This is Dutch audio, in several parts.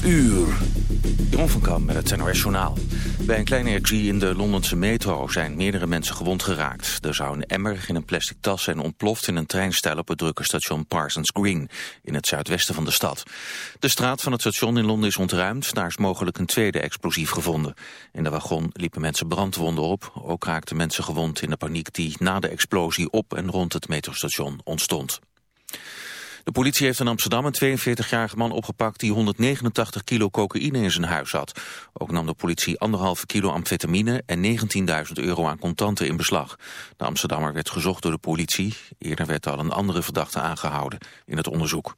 12 uur. Jeroen van Kam met het NOS Journaal. Bij een kleine explosie in de Londense metro zijn meerdere mensen gewond geraakt. Er zou een emmer in een plastic tas zijn ontploft in een treinstel op het drukke station Parsons Green in het zuidwesten van de stad. De straat van het station in Londen is ontruimd. Daar is mogelijk een tweede explosief gevonden. In de wagon liepen mensen brandwonden op. Ook raakten mensen gewond in de paniek die na de explosie op en rond het metrostation ontstond. De politie heeft in Amsterdam een 42-jarige man opgepakt die 189 kilo cocaïne in zijn huis had. Ook nam de politie anderhalve kilo amfetamine en 19.000 euro aan contanten in beslag. De Amsterdammer werd gezocht door de politie. Eerder werd al een andere verdachte aangehouden in het onderzoek.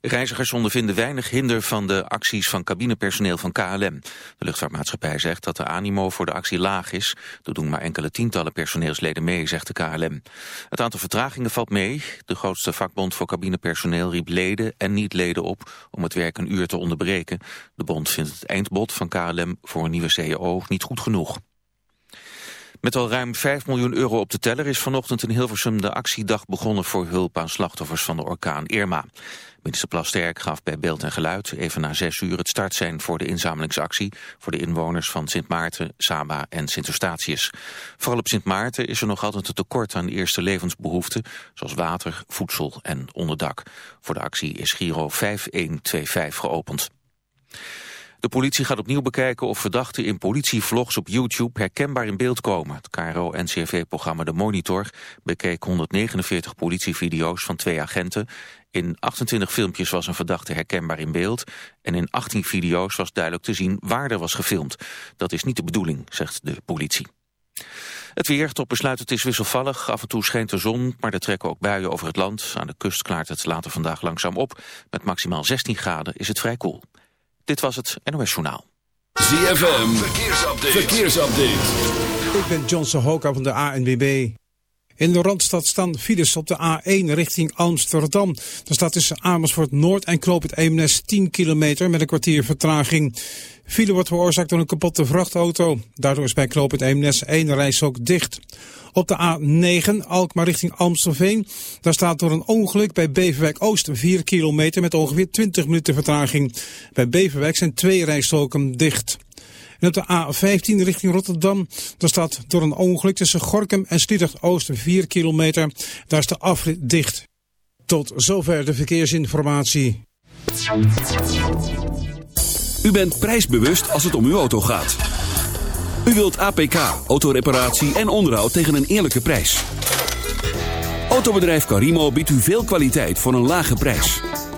Reizigers ondervinden weinig hinder van de acties van cabinepersoneel van KLM. De luchtvaartmaatschappij zegt dat de animo voor de actie laag is. Er doen maar enkele tientallen personeelsleden mee, zegt de KLM. Het aantal vertragingen valt mee. De grootste vakbond voor cabinepersoneel riep leden en niet-leden op om het werk een uur te onderbreken. De bond vindt het eindbod van KLM voor een nieuwe CEO niet goed genoeg. Met al ruim 5 miljoen euro op de teller is vanochtend in Hilversum de actiedag begonnen voor hulp aan slachtoffers van de orkaan Irma. Minister Plasterk gaf bij Beeld en Geluid even na zes uur het startsein voor de inzamelingsactie voor de inwoners van Sint Maarten, Saba en Sint Eustatius. Vooral op Sint Maarten is er nog altijd een tekort aan eerste levensbehoeften, zoals water, voedsel en onderdak. Voor de actie is Giro 5125 geopend. De politie gaat opnieuw bekijken of verdachten in politievlogs op YouTube herkenbaar in beeld komen. Het KRO-NCRV-programma De Monitor bekeek 149 politievideo's van twee agenten. In 28 filmpjes was een verdachte herkenbaar in beeld en in 18 video's was duidelijk te zien waar er was gefilmd. Dat is niet de bedoeling, zegt de politie. Het weer, tot besluit het is wisselvallig. Af en toe schijnt de zon, maar er trekken ook buien over het land. Aan de kust klaart het later vandaag langzaam op. Met maximaal 16 graden is het vrij koel. Dit was het NOS Journaal. ZFM, verkeersupdate. verkeersupdate. Ik ben John Sohoka van de ANWB. In de Randstad staan files op de A1 richting Amsterdam. Er staat tussen Amersfoort Noord en Knoop het Eemnes 10 kilometer met een kwartier vertraging. File wordt veroorzaakt door een kapotte vrachtauto. Daardoor is bij Knoop het Eemnes één reis dicht. Op de A9 Alkmaar richting Amstelveen. Daar staat door een ongeluk bij Beverwijk Oost 4 kilometer met ongeveer 20 minuten vertraging. Bij Beverwijk zijn twee rijstroken dicht. En op de A15 richting Rotterdam, daar staat door een ongeluk tussen Gorkum en Sliedrecht Oost 4 kilometer. Daar is de afrit dicht. Tot zover de verkeersinformatie. U bent prijsbewust als het om uw auto gaat. U wilt APK, autoreparatie en onderhoud tegen een eerlijke prijs. Autobedrijf Carimo biedt u veel kwaliteit voor een lage prijs.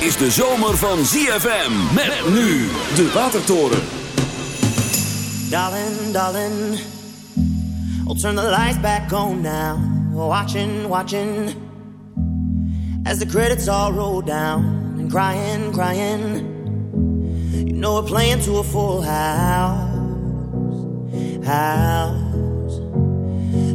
Is de zomer van ZFM. Met nu de Watertoren. Darling, darling, I'll turn the lights back on now. Watching, watching, as the credits all roll down and crying, crying. You know we're playing to a full house, house.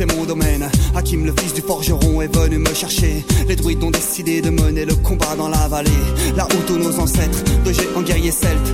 et mon domaine. Hakim, le fils du forgeron, est venu me chercher. Les druides ont décidé de mener le combat dans la vallée. Là où tous nos ancêtres, de géants guerriers celtes,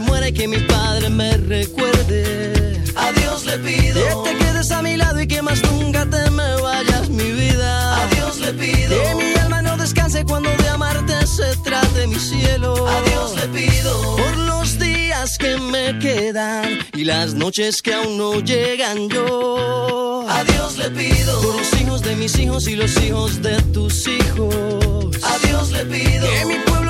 se muera y que mi padre me recuerde. A Dios le pido que te quedes a mi lado y que más nunca te me vayas, mi vida. A Dios le pido que mi alma no descanse cuando de amarte se trate mi cielo. A Dios le pido por los días que me quedan y las noches que aún no llegan yo. A Dios le pido por los hijos de mis hijos y los hijos de tus hijos. A Dios le pido que mi pueblo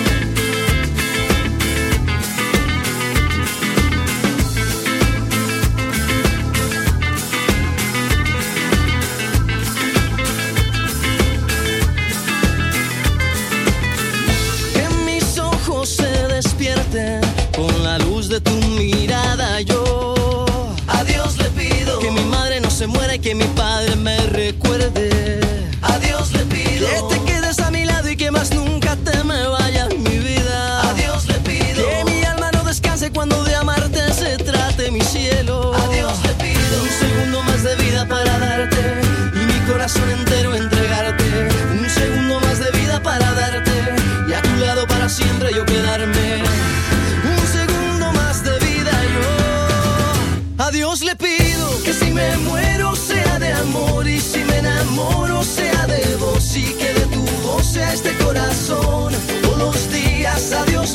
Se muera y que mi padre me recuerde.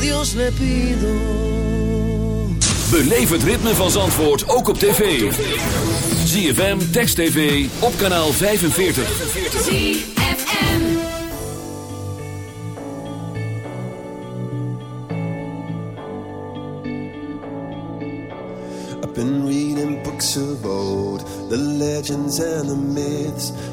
Dios le pido. Beleef het ritme van Zandvoort ook op tv. ZFM, Text TV, op kanaal 45. ZFM. I've been reading books of old, the legends and the myths,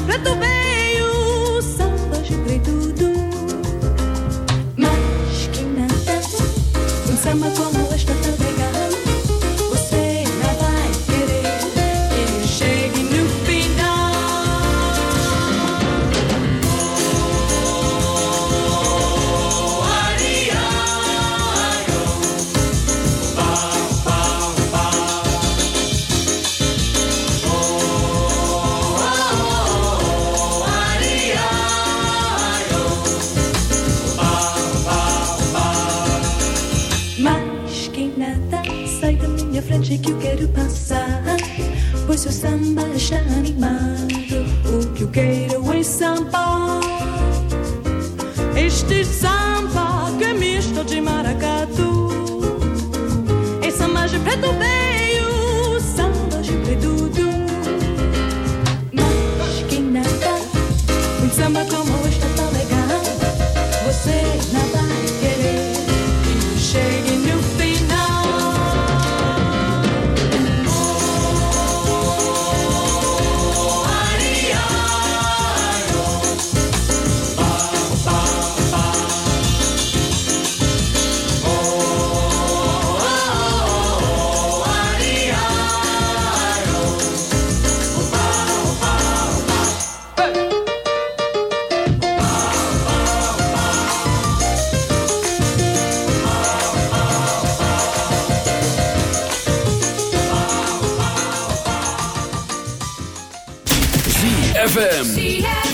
completo ZFM.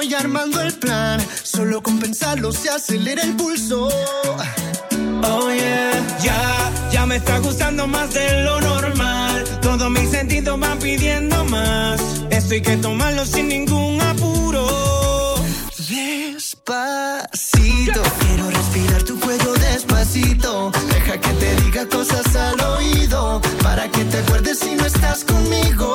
Voy armando el plan, solo con pensarlo se acelera el pulso. Oh yeah, ya, ya me está gustando más de lo normal. Todos mis sentidos van pidiendo más. Esto hay que tomarlo sin ningún apuro. Despacito, quiero respirar tu cuello despacito. Deja que te diga cosas al oído para que te acuerdes si no estás conmigo.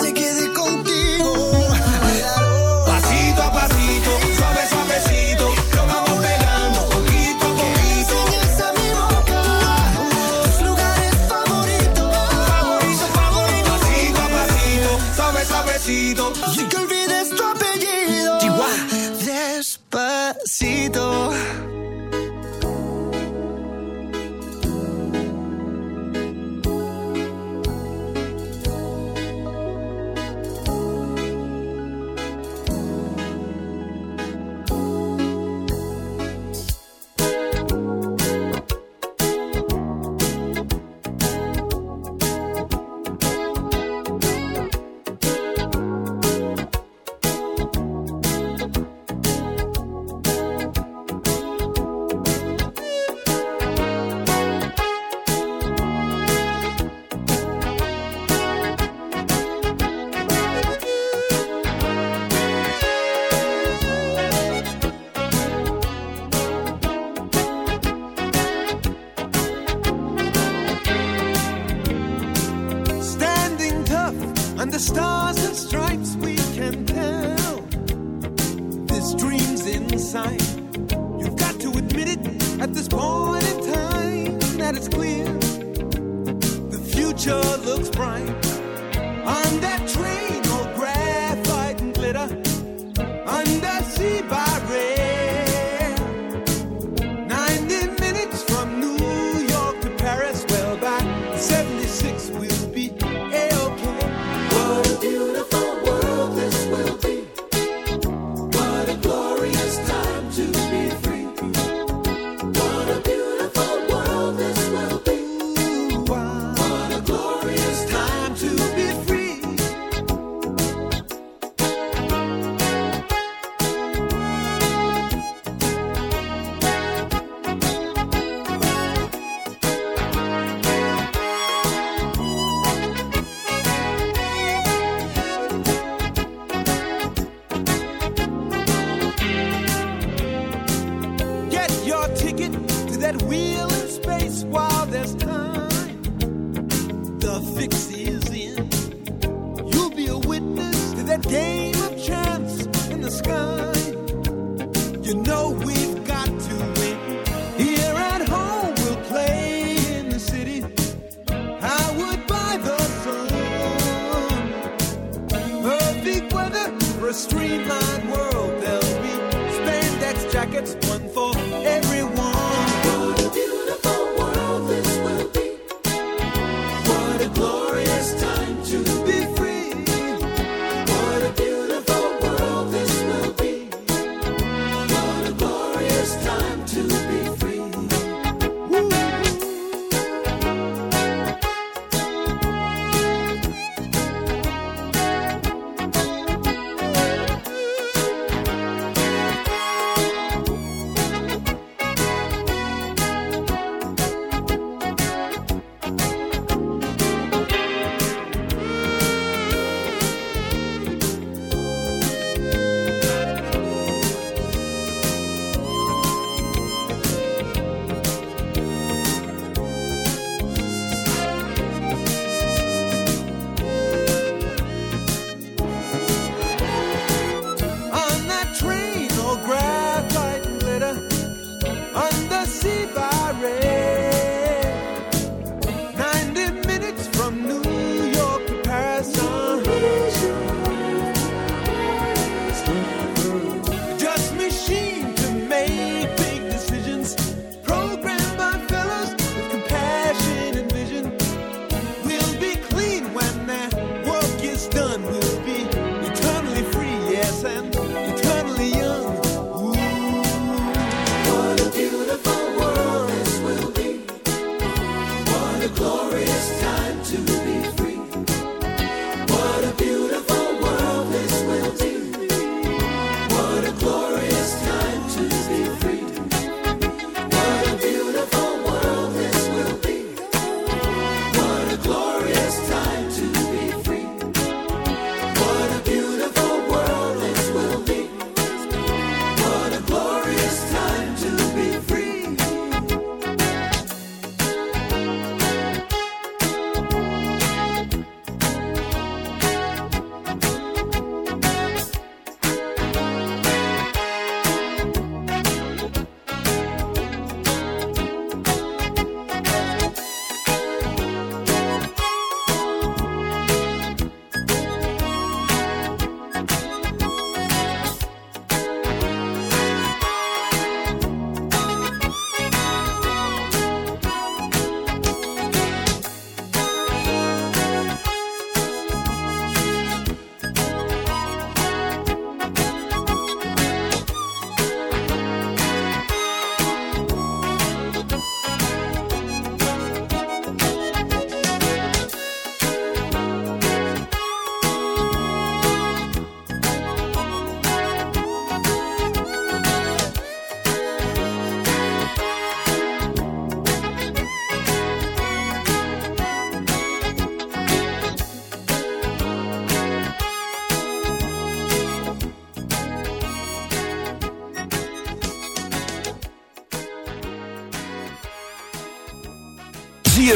At this point in time, that it's clear the future looks bright. On that train, all graphite and glitter, undersea by.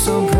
So. on